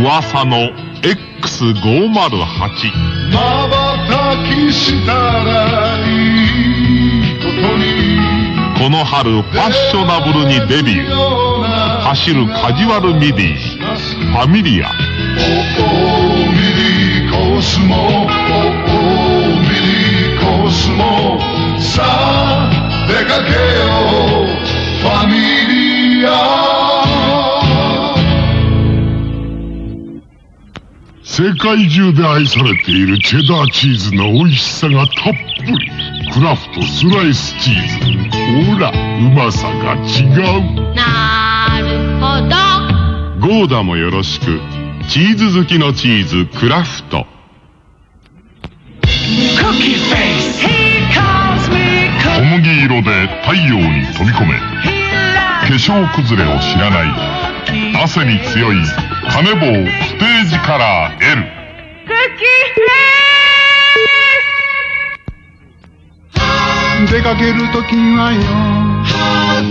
噂の X508 まばたきしたらいいことにこの春ファッショナブルにデビュー。走るカジュアルミディ。ファミリア。世界中で愛されているチェダーチーズの美味しさがたっぷり。クラフトスライスチーズ。ほらうまさが違う。なるほど。ゴーダもよろしく。チーズ好きのチーズクラフト。小.麦色で太陽に飛び込め。化粧崩れを知らない。汗に強いカネボウステージカラー L cookie face. 出かけるときはよ。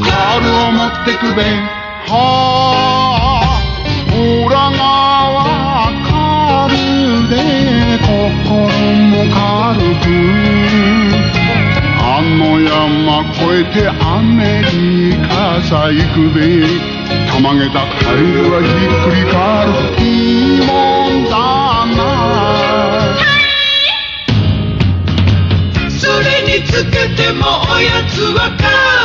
カールを持ってくべはあ。裏側カールで心も軽く。あの山越えてアメリカさ行くべ。たまげたカエルはひっくり返るいいもんだな。はい。それにつけてもおやつはか